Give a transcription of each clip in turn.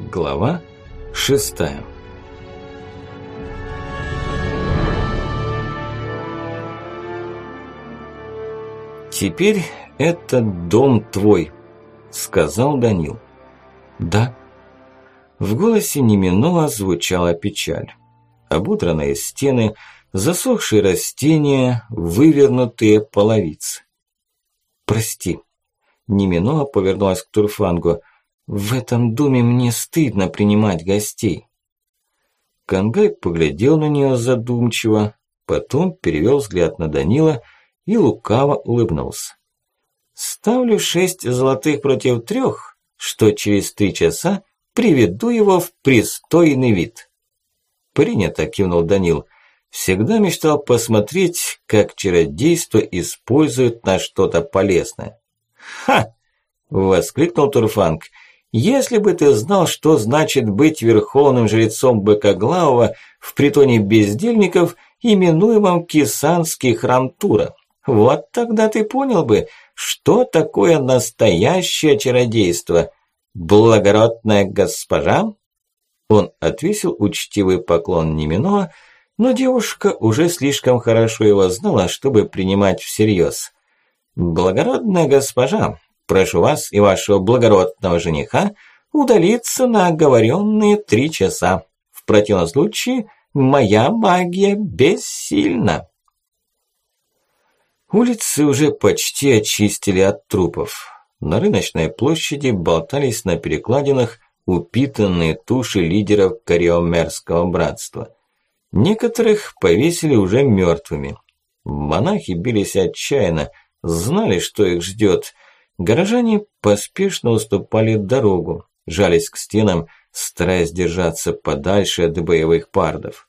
Глава шестая «Теперь это дом твой», – сказал Данил. «Да». В голосе Неминоа звучала печаль. Обудранные стены, засохшие растения, вывернутые половицы. «Прости». Неминоа повернулась к Турфангу. «В этом доме мне стыдно принимать гостей». Кангай поглядел на нее задумчиво, потом перевел взгляд на Данила – и лукаво улыбнулся. «Ставлю шесть золотых против трех, что через три часа приведу его в пристойный вид». «Принято», – кивнул Данил. «Всегда мечтал посмотреть, как чародейство используют на что-то полезное». «Ха!» – воскликнул Турфанг. «Если бы ты знал, что значит быть верховным жрецом Быкоглавого в притоне бездельников, именуемом Кисанский храм Тура». Вот тогда ты понял бы, что такое настоящее чародейство. Благородная госпожа? Он отвесил учтивый поклон Неминоа, но девушка уже слишком хорошо его знала, чтобы принимать всерьез. «Благородная госпожа, прошу вас и вашего благородного жениха удалиться на оговоренные три часа. В противном случае моя магия бессильна». Улицы уже почти очистили от трупов. На рыночной площади болтались на перекладинах упитанные туши лидеров Кариомерского братства. Некоторых повесили уже мертвыми. Монахи бились отчаянно, знали, что их ждет. Горожане поспешно уступали дорогу, жались к стенам, стараясь держаться подальше от боевых пардов.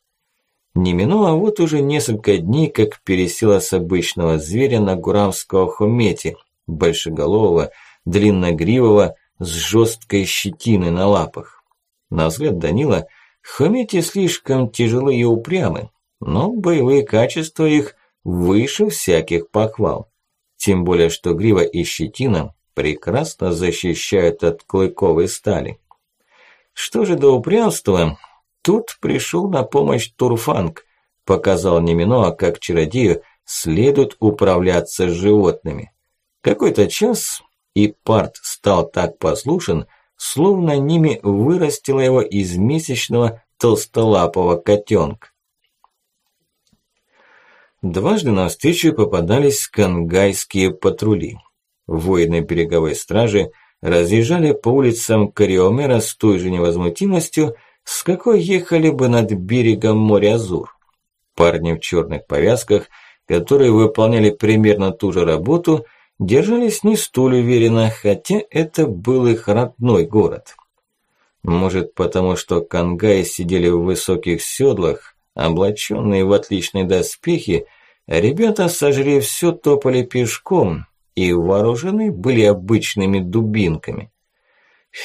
Не минуло вот уже несколько дней, как пересела с обычного зверя на гурамского хомети, большеголового, длинногривого, с жесткой щетиной на лапах. На взгляд Данила, хомети слишком тяжелы и упрямы, но боевые качества их выше всяких похвал. Тем более, что грива и щетина прекрасно защищают от клыковой стали. Что же до упрямства, Тут пришел на помощь Турфанг, показал Неминоа, как чародею следует управляться с животными. Какой-то час, и Парт стал так послушен, словно ними вырастила его из месячного толстолапого котенка. Дважды навстречу попадались кангайские патрули. Воины береговой стражи разъезжали по улицам Кариомера с той же невозмутимостью, с какой ехали бы над берегом моря Азур. Парни в черных повязках, которые выполняли примерно ту же работу, держались не столь уверенно, хотя это был их родной город. Может потому, что кангаи сидели в высоких седлах, облаченные в отличные доспехи, ребята, сожрев все, топали пешком и вооружены были обычными дубинками.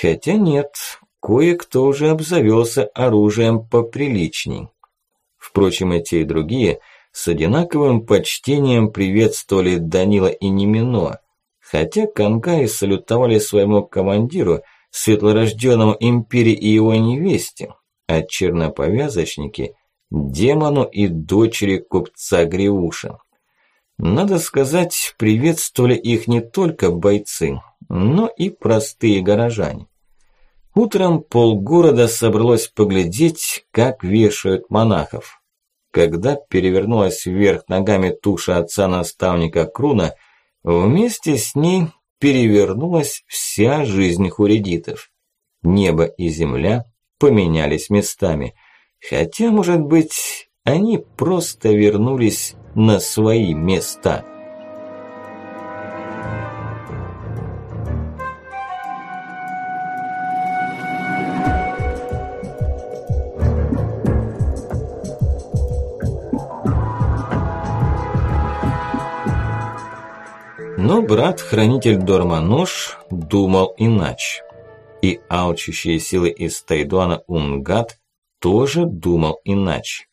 Хотя нет, кое-кто уже обзавелся оружием поприличней. Впрочем, и те, и другие с одинаковым почтением приветствовали Данила и Немино, хотя Кангаи салютовали своему командиру, светлорожденному империи и его невесте, а черноповязочники – демону и дочери купца Гривуша. Надо сказать, приветствовали их не только бойцы, но и простые горожане. Утром полгорода собралось поглядеть, как вешают монахов. Когда перевернулась вверх ногами туша отца-наставника Круна, вместе с ней перевернулась вся жизнь хуридитов. Небо и земля поменялись местами, хотя, может быть, они просто вернулись на свои места. Но брат-хранитель Дормануш думал иначе. И алчущие силы из Тайдуана Унгат тоже думал иначе.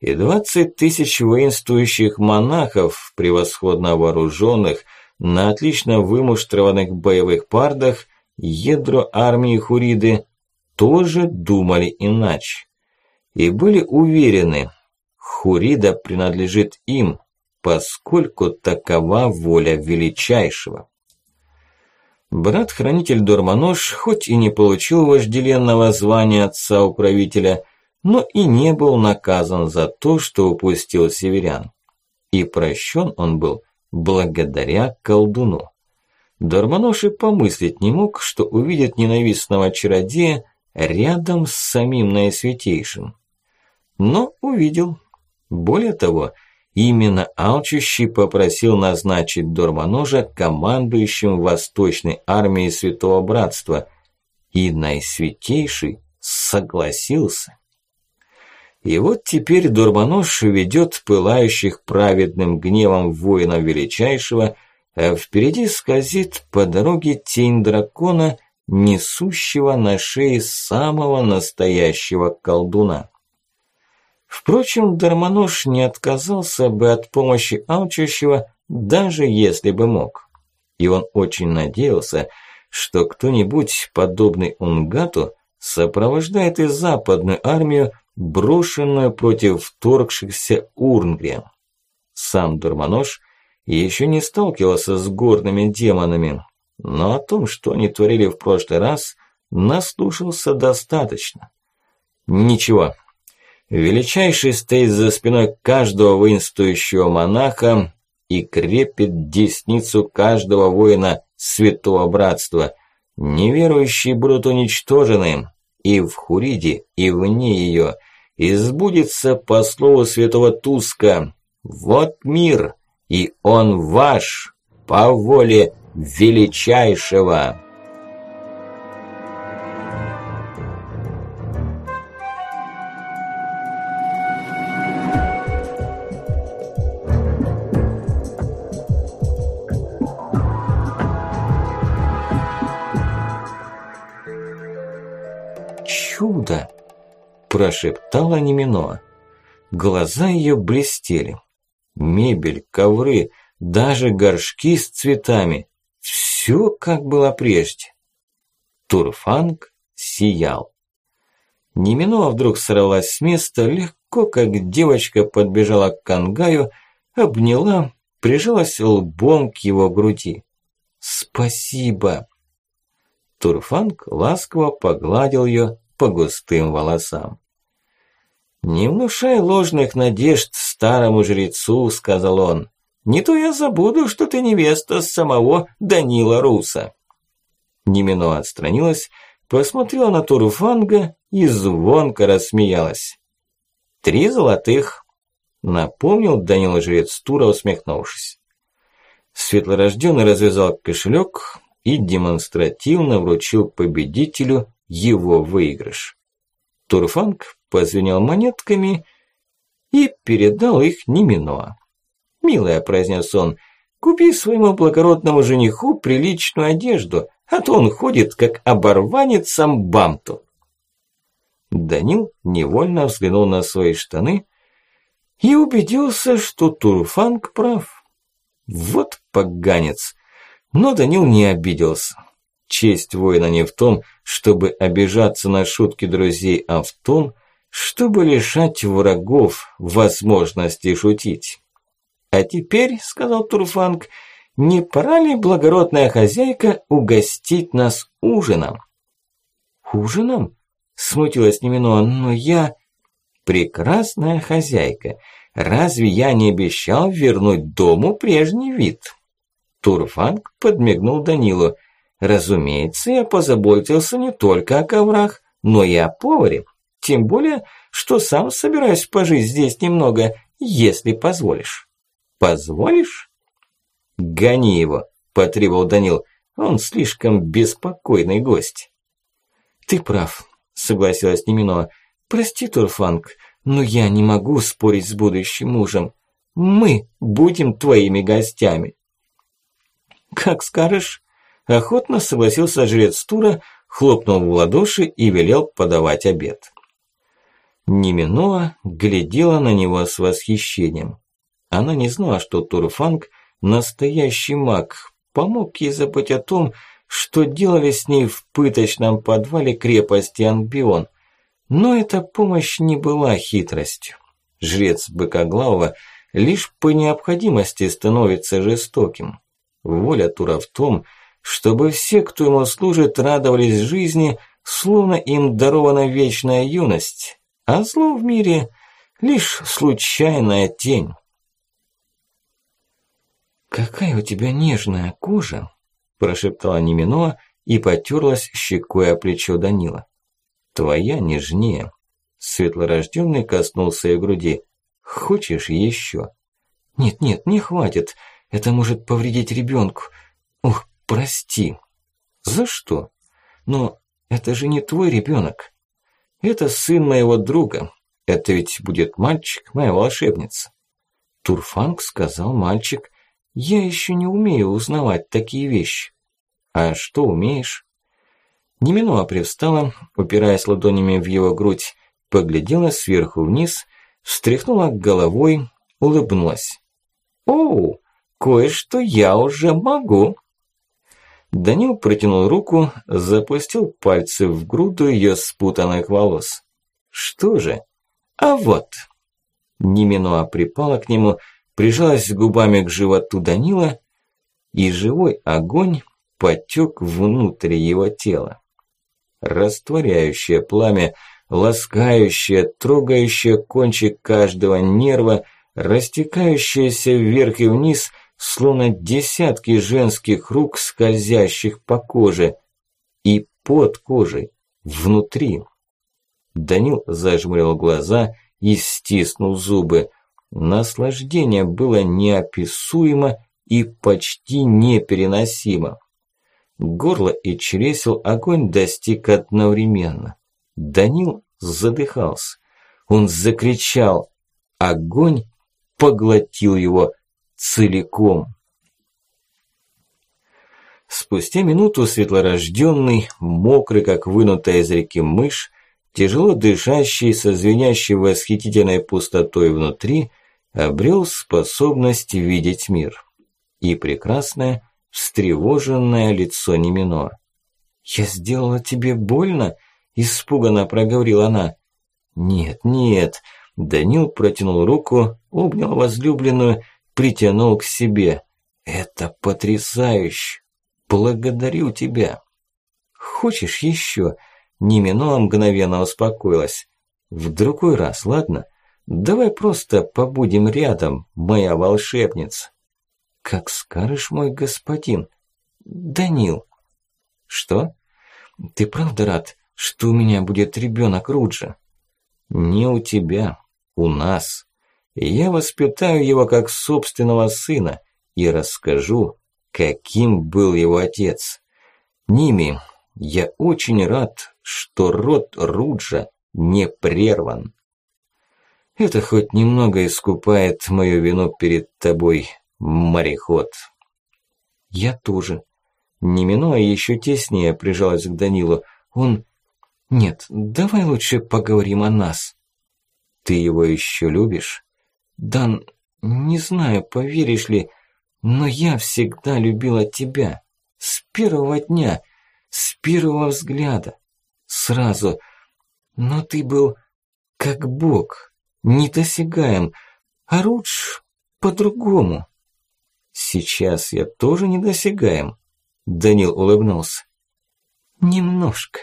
И двадцать тысяч воинствующих монахов, превосходно вооруженных, на отлично вымуштрованных боевых пардах, ядро армии Хуриды, тоже думали иначе. И были уверены, Хурида принадлежит им, поскольку такова воля величайшего. Брат-хранитель Дормонош хоть и не получил вожделенного звания отца-управителя, но и не был наказан за то, что упустил северян. И прощен он был благодаря колдуну. Дормонош и помыслить не мог, что увидит ненавистного чародея рядом с самим Наисвятейшим. Но увидел. Более того, именно Алчущий попросил назначить Дормоножа командующим Восточной армией Святого Братства, и Наисвятейший согласился. И вот теперь Дурмануш ведет пылающих праведным гневом воина величайшего, а впереди скользит по дороге тень дракона, несущего на шее самого настоящего колдуна. Впрочем, Дармонож не отказался бы от помощи алчущего, даже если бы мог. И он очень надеялся, что кто-нибудь, подобный Унгату, сопровождает и западную армию, брошенную против вторгшихся Урнгри. Сам Дурманож еще не сталкивался с горными демонами, но о том, что они творили в прошлый раз, наслушался достаточно. Ничего. Величайший стоит за спиной каждого воинствующего монаха и крепит десницу каждого воина святого братства. Неверующие будут уничтожены и в Хуриде, и вне ее – и по слову святого Туска. Вот мир, и он ваш по воле величайшего. Чудо! Прошептала Немино. Глаза ее блестели. Мебель, ковры, даже горшки с цветами. Все как было прежде. Турфанг сиял. Неминова вдруг сорвалась с места, легко, как девочка подбежала к Кангаю, обняла, прижалась лбом к его груди. «Спасибо!» Турфанг ласково погладил ее по густым волосам. «Не внушай ложных надежд старому жрецу», – сказал он. «Не то я забуду, что ты невеста самого Данила Руса». Немино отстранилась, посмотрела на Турфанга и звонко рассмеялась. «Три золотых», – напомнил Данила жрец Тура, усмехнувшись. Светлорожденный развязал кошелек и демонстративно вручил победителю его выигрыш. Турфанг позвенел монетками и передал их Нимино. «Милая», – произнес он, – «купи своему благородному жениху приличную одежду, а то он ходит, как оборванец самбамту». Данил невольно взглянул на свои штаны и убедился, что Турфанг прав. Вот поганец. Но Данил не обиделся. Честь воина не в том, чтобы обижаться на шутки друзей, а в том, чтобы лишать врагов возможности шутить. «А теперь, — сказал Турфанг, — не пора ли, благородная хозяйка, угостить нас ужином?» «Ужином?» – смутилась Немино, – «но я...» «Прекрасная хозяйка, разве я не обещал вернуть дому прежний вид?» Турфанг подмигнул Данилу. «Разумеется, я позаботился не только о коврах, но и о поваре. Тем более, что сам собираюсь пожить здесь немного, если позволишь. Позволишь? Гони его, потребовал Данил. Он слишком беспокойный гость. Ты прав, согласилась Немино. Прости, Турфанг, но я не могу спорить с будущим мужем. Мы будем твоими гостями. Как скажешь, охотно согласился жрец Тура, хлопнул в ладоши и велел подавать обед. Неминоа глядела на него с восхищением. Она не знала, что Турфанг – настоящий маг, помог ей забыть о том, что делали с ней в пыточном подвале крепости Анбион. Но эта помощь не была хитростью. Жрец Быкоглавого лишь по необходимости становится жестоким. Воля Тура в том, чтобы все, кто ему служит, радовались жизни, словно им дарована вечная юность, а зло в мире – лишь случайная тень. «Какая у тебя нежная кожа!» прошептала Неминоа и потерлась щекой о плечо Данила. «Твоя нежнее». Светлорожденный коснулся ее груди. «Хочешь еще?» «Нет, нет, не хватит. Это может повредить ребенку. Прости». «За что?» «Но это же не твой ребенок. Это сын моего друга. Это ведь будет мальчик, моя волшебница». Турфанг сказал мальчик, я еще не умею узнавать такие вещи. А что умеешь? Неминуа привстала, упираясь ладонями в его грудь, поглядела сверху вниз, встряхнула головой, улыбнулась. «Оу, кое-что я уже могу!» Данил протянул руку, запустил пальцы в груду ее спутанных волос. «Что же? А вот!» Неминуа припала к нему, прижалась губами к животу Данила, и живой огонь потек внутрь его тела. Растворяющее пламя, ласкающее, трогающее кончик каждого нерва, растекающееся вверх и вниз, словно десятки женских рук, скользящих по коже и под кожей, внутри. Данил зажмурил глаза и стиснул зубы. Наслаждение было неописуемо и почти непереносимо. Горло и чресел огонь достиг одновременно. Данил задыхался. Он закричал. Огонь поглотил его целиком. Спустя минуту светлорожденный, мокрый, как вынутая из реки мышь, тяжело дышащий, со звенящей восхитительной пустотой внутри, обрел способность видеть мир. И прекрасное, встревоженное лицо Немино. «Я сделала тебе больно?» – испуганно проговорила она. «Нет, нет». Данил протянул руку, обнял возлюбленную, притянул к себе. «Это потрясающе! Благодарю тебя!» «Хочешь еще?» Немино мгновенно успокоилась. «В другой раз, ладно?» Давай просто побудем рядом, моя волшебница. Как скажешь, мой господин. Данил. Что? Ты правда рад, что у меня будет ребенок Руджа? Не у тебя, у нас. Я воспитаю его как собственного сына и расскажу, каким был его отец. Ними, я очень рад, что род Руджа не прерван. Это хоть немного искупает мою вину перед тобой, мореход. Я тоже. Неминоя еще теснее прижалась к Данилу. Он... Нет, давай лучше поговорим о нас. Ты его еще любишь? Дан, не знаю, поверишь ли, но я всегда любила тебя. С первого дня, с первого взгляда. Сразу. Но ты был как бог недосягаем, а Рудж по-другому. Сейчас я тоже недосягаем, Данил улыбнулся. Немножко.